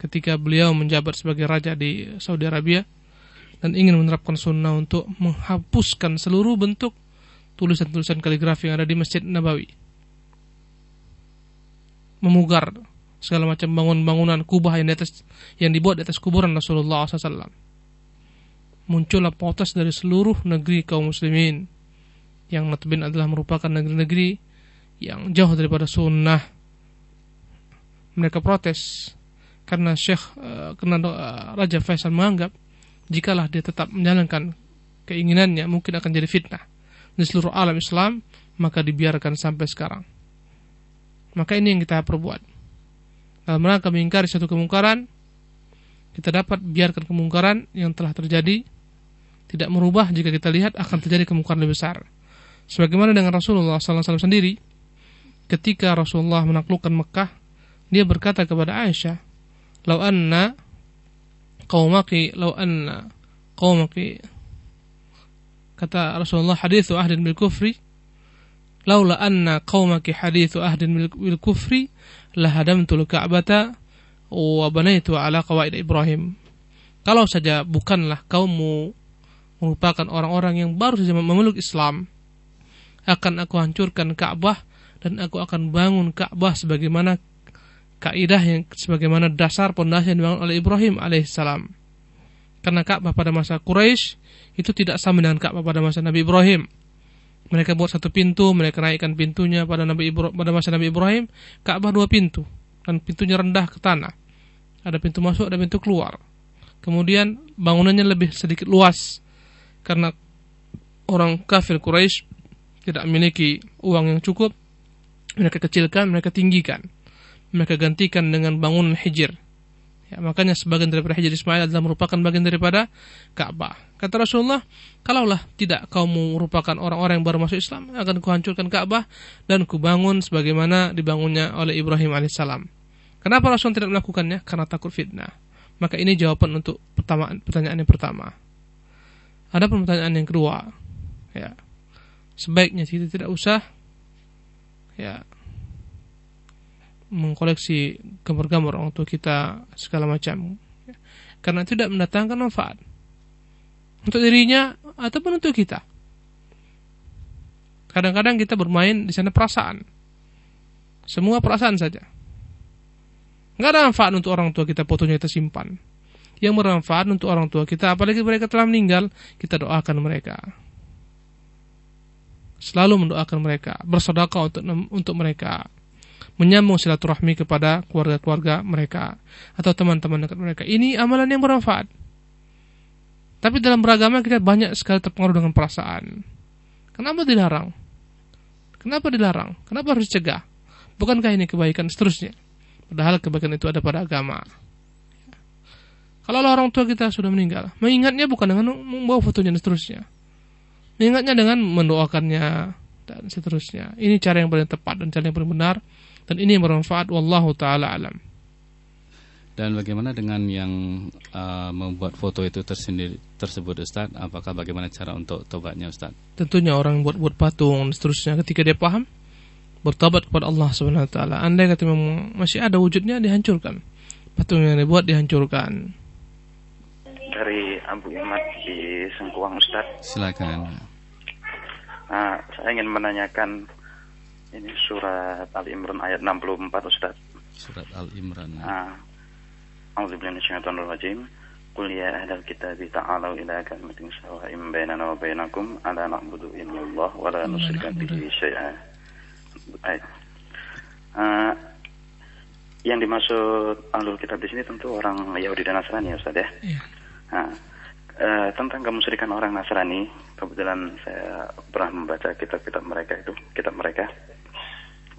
ketika beliau menjabat sebagai raja di Saudi Arabia dan ingin menerapkan sunnah untuk menghapuskan seluruh bentuk tulisan-tulisan kaligrafi yang ada di Masjid Nabawi. Memugar segala macam bangun-bangunan kubah yang di atas yang dibuat di atas kuburan Rasulullah SAW. Muncullah protes dari seluruh negeri kaum muslimin yang notabene adalah merupakan negeri-negeri yang jauh daripada sunnah. Mereka protes karena Syekh uh, karena uh, Raja Faisal menganggap jikalah dia tetap menjalankan keinginannya mungkin akan jadi fitnah di seluruh alam Islam maka dibiarkan sampai sekarang. Maka ini yang kita perbuat. dalam rangka mengingkari suatu kemungkaran kita dapat biarkan kemungkaran yang telah terjadi tidak merubah jika kita lihat akan terjadi kemungkaran lebih besar sebagaimana dengan Rasulullah SAW sendiri ketika Rasulullah menaklukkan Mekah dia berkata kepada Aisyah lau anna qaumaki lau anna qaumaki kata Rasulullah hadithu ahdin bil kufri laula anna qaumaki hadithu ahdin bil kufri lahadamtul ka'bata wa banaitu ala qawaid Ibrahim. Kalau saja bukanlah kaummu merupakan orang-orang yang baru saja memeluk Islam, akan aku hancurkan Ka'bah dan aku akan bangun Ka'bah sebagaimana kaidah yang sebagaimana dasar pondasi yang dibangun oleh Ibrahim alaihissalam. Karena Ka'bah pada masa Quraisy itu tidak sama dengan Ka'bah pada masa Nabi Ibrahim. Mereka buat satu pintu, mereka naikkan pintunya pada Nabi Ibrahim, pada masa Nabi Ibrahim, Ka'bah dua pintu dan pintunya rendah ke tanah. Ada pintu masuk, ada pintu keluar. Kemudian bangunannya lebih sedikit luas karena orang kafir Quraisy tidak memiliki uang yang cukup. Mereka kecilkan, mereka tinggikan. Mereka gantikan dengan bangunan hijir Ya, makanya sebagian daripada Hijr Ismail adalah merupakan bagian daripada Ka'bah. Kata Rasulullah, kalaulah tidak kamu merupakan orang-orang yang baru masuk Islam, akan kuhancurkan Ka'bah dan kubangun sebagaimana dibangunnya oleh Ibrahim alaihissalam. Kenapa Rasul tidak melakukannya? Karena takut fitnah. Maka ini jawaban untuk pertama, pertanyaan yang pertama. Ada pertanyaan yang kedua. Ya. Sebaiknya kita tidak usah ya mengkoleksi gambar-gambar orang kita segala macam. Karena tidak mendatangkan manfaat untuk dirinya ataupun untuk kita. Kadang-kadang kita bermain di sana perasaan. Semua perasaan saja. Nggak ada manfaat untuk orang tua kita fotonya kita simpan. Yang bermanfaat untuk orang tua kita apalagi mereka telah meninggal kita doakan mereka. Selalu mendoakan mereka bersedekah untuk untuk mereka menyambung silaturahmi kepada keluarga-keluarga mereka atau teman-teman dekat mereka. Ini amalan yang bermanfaat. Tapi dalam beragama kita banyak sekali terpengaruh dengan perasaan. Kenapa dilarang? Kenapa dilarang? Kenapa harus dicegah? Bukankah ini kebaikan seterusnya? Padahal kebaikan itu ada pada agama. Kalau orang tua kita sudah meninggal, mengingatnya bukan dengan membawa fotonya dan seterusnya. Mengingatnya dengan mendoakannya dan seterusnya. Ini cara yang paling tepat dan cara yang paling benar dan ini bermanfaat wallahu taala alam. Dan bagaimana dengan yang uh, membuat foto itu tersendiri tersebut Ustaz? Apakah bagaimana cara untuk tobatnya Ustaz? Tentunya orang buat-buat patung dan seterusnya ketika dia paham bertobat kepada Allah Subhanahu wa taala. Andai kata memang masih ada wujudnya dihancurkan. Patung yang dibuat dihancurkan. Dari Abu Imad di Sengkuang Ustaz. Silakan. Nah, saya ingin menanyakan ini surat Al Imran ayat 64 Ustaz. Surat Al Imran. Ah. A'udzubillahi minasyaitonir rajim. Qul ya ahlal kitab ta'alu ila kalimatin sawa'in bainana wa bainakum alla na'budu illallah wa la nusyrika bihi syai'a. Ayat. Uh, yang dimaksud ahlul kitab di sini tentu orang Yahudi dan Nasrani ya Ustaz ya. Iya. Nah, uh, tentang kemusyrikan orang Nasrani, kebetulan saya pernah membaca kitab-kitab mereka itu, kitab mereka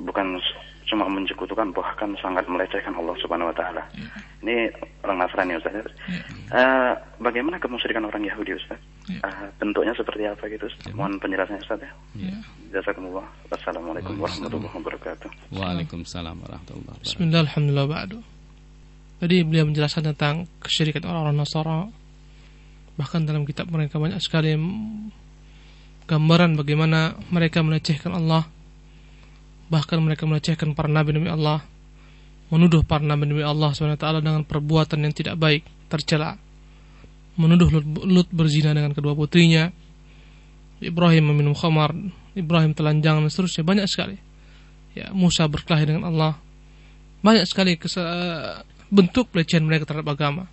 bukan cuma menyekutukan bahkan sangat melecehkan Allah Subhanahu wa taala. Ya. Ini orang Nasrani Ustaz. Ya. Uh, bagaimana kemusyrikan orang Yahudi Ustaz? Ya. Uh, bentuknya seperti apa gitu? Ya. Mohon penjelasannya Ustaz ya. ya. Jazakumullah. Assalamualaikum warahmatullahi wabarakatuh. Waalaikumsalam warahmatullahi wabarakatuh. Bismillah alhamdulillah ba'du. Jadi beliau menjelaskan tentang kesyirikan orang-orang Nasara. Bahkan dalam kitab mereka banyak sekali gambaran bagaimana mereka melecehkan Allah bahkan mereka melecehkan para nabi nabi Allah menuduh para nabi nabi Allah SWT dengan perbuatan yang tidak baik tercela. Menuduh Lut, Lut berzina dengan kedua putrinya. Ibrahim meminum khamar. Ibrahim telanjang dan seterusnya. Banyak sekali. Ya Musa berkelahi dengan Allah. Banyak sekali bentuk pelecehan mereka terhadap agama.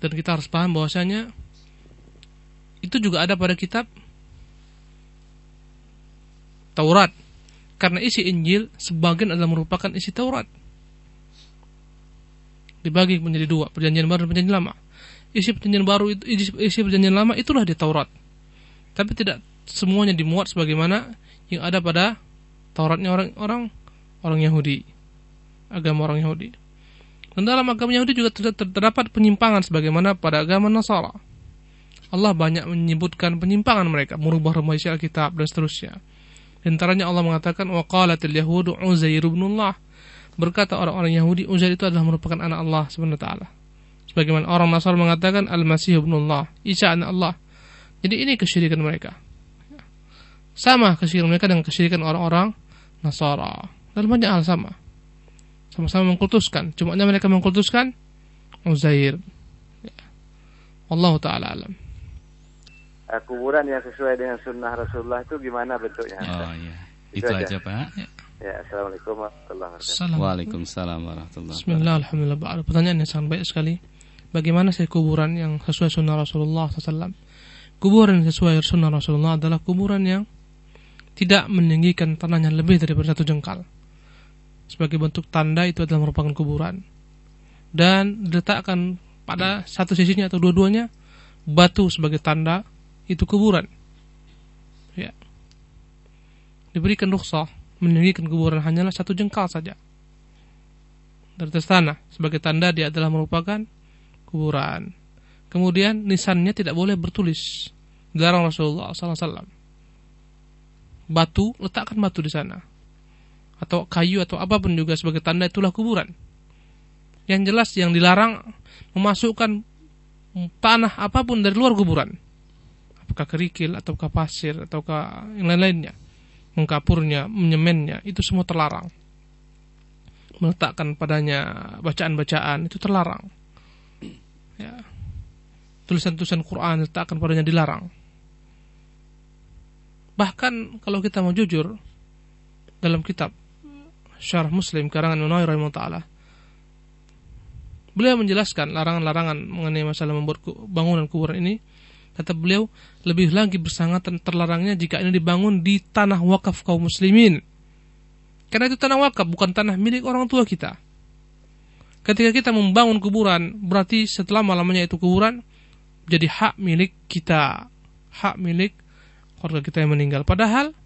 Dan kita harus paham bahwasanya itu juga ada pada kitab Taurat karena isi Injil sebagian adalah merupakan isi Taurat. Dibagi menjadi dua, perjanjian baru dan perjanjian lama. Isi perjanjian baru itu isi, isi perjanjian lama itulah di Taurat. Tapi tidak semuanya dimuat sebagaimana yang ada pada Tauratnya orang-orang orang Yahudi. Agama orang Yahudi. Dan dalam agama Yahudi juga terdapat penyimpangan sebagaimana pada agama Nasara. Allah banyak menyebutkan penyimpangan mereka, merubah remaja Alkitab dan seterusnya. Antaranya Allah mengatakan waqalatil yahudu Uzair ibnullah. Berkata orang-orang Yahudi Uzair itu adalah merupakan anak Allah Subhanahu wa taala. Sebagaimana orang Nasara mengatakan Al-Masih ibnullah, Isa anak Allah. Jadi ini kesyirikan mereka. Sama kesyirikan mereka dengan kesyirikan orang-orang Nasara. Dalam banyak hal sama. Sama-sama mengkultuskan. Cuma mereka mengkultuskan Uzair. Ya. Allah taala alam. Uh, kuburan yang sesuai dengan sunnah Rasulullah itu gimana bentuknya? Oh iya. Itu, itu aja, aja Pak. Ya. ya, Assalamualaikum warahmatullahi wabarakatuh. Waalaikumsalam warahmatullahi wabarakatuh. Bismillah, Alhamdulillah. Pertanyaan yang sangat baik sekali. Bagaimana sih kuburan yang sesuai sunnah Rasulullah SAW? Kuburan yang sesuai sunnah Rasulullah adalah kuburan yang tidak meninggikan tanahnya lebih daripada satu jengkal sebagai bentuk tanda itu adalah merupakan kuburan dan diletakkan pada satu sisinya atau dua-duanya batu sebagai tanda itu kuburan. Ya. Diberikan rukhsah meninggikan kuburan hanyalah satu jengkal saja. Dari tanah sebagai tanda dia adalah merupakan kuburan. Kemudian nisannya tidak boleh bertulis. Dilarang Rasulullah SAW batu letakkan batu di sana. Atau kayu atau apa pun juga sebagai tanda itulah kuburan. Yang jelas yang dilarang memasukkan tanah apa pun dari luar kuburan. Apakah kerikil ataukah pasir ataukah yang lain-lainnya. Mengkapurnya, menyemennya, itu semua terlarang. Meletakkan padanya bacaan-bacaan itu terlarang. Ya. Tulisan-tulisan Quran letakkan padanya dilarang. Bahkan kalau kita mau jujur dalam kitab Syarah Muslim karangan rahimahullah taala. Beliau menjelaskan larangan-larangan mengenai masalah membuat bangunan kuburan ini. Kata beliau, lebih lagi bersangat terlarangnya jika ini dibangun di tanah wakaf kaum muslimin. Karena itu tanah wakaf, bukan tanah milik orang tua kita. Ketika kita membangun kuburan, berarti setelah malamnya itu kuburan, jadi hak milik kita. Hak milik keluarga kita yang meninggal. Padahal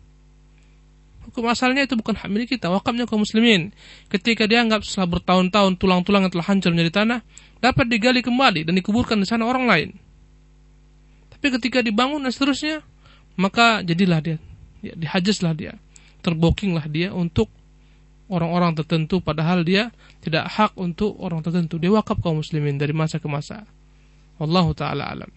Hukum asalnya itu bukan hak milik kita, wakafnya kaum muslimin. Ketika dianggap setelah bertahun-tahun tulang-tulang yang telah hancur menjadi tanah, dapat digali kembali dan dikuburkan di sana orang lain. Tapi ketika dibangun dan seterusnya, maka jadilah dia, ya, dihajaslah dia, terbokinglah dia untuk orang-orang tertentu padahal dia tidak hak untuk orang tertentu. Dia wakaf kaum muslimin dari masa ke masa. Wallahu taala alam.